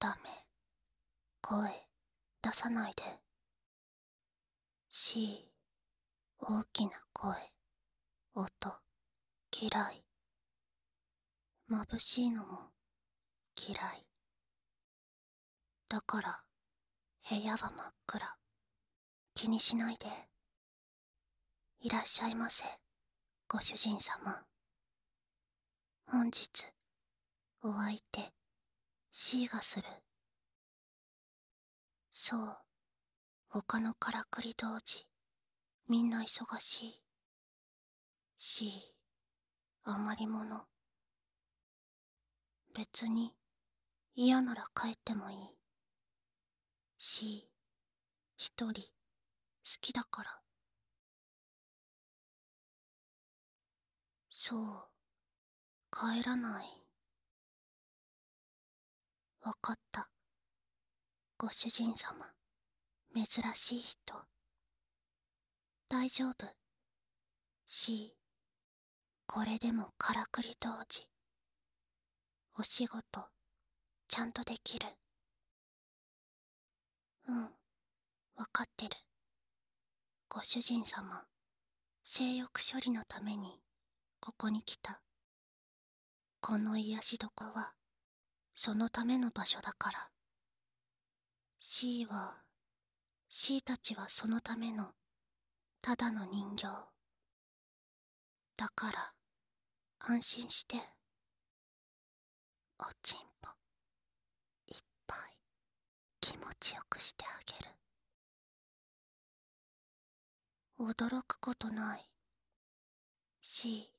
ダメ声出さないで。し、大きな声、音、嫌い。眩しいのも嫌い。だから、部屋は真っ暗。気にしないで。いらっしゃいませ、ご主人様。本日、お相手、シーがする。そう、他のからくり同時、みんな忙しい。し、あまりもの。別に、嫌なら帰ってもいい。し、一人、好きだから。そう、帰らない。わかった。ご主人様、珍しい人。大丈夫。し、これでもからくり同時。お仕事、ちゃんとできる。うん、わかってる。ご主人様、性欲処理のために、ここに来た。この癒し床は、そのための場所だから。C は、C たちはそのための、ただの人形。だから、安心して。おちんぽ、いっぱい、気持ちよくしてあげる。驚くことない。C、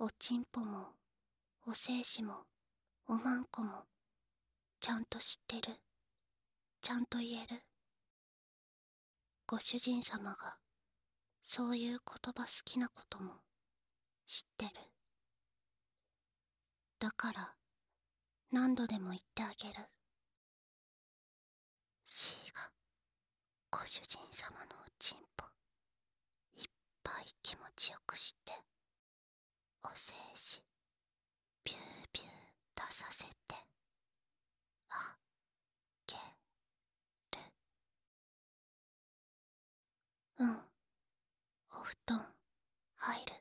おちんぽも、お精子もおまんこもちゃんと知ってる。ちゃんと言える。ご主人様がそういう言葉好きなことも知ってる。だから何度でも言ってあげる。C がご主人様のおちんぽいっぱい気持ちよくしてお精子させて。あげる。うん。お布団。入る。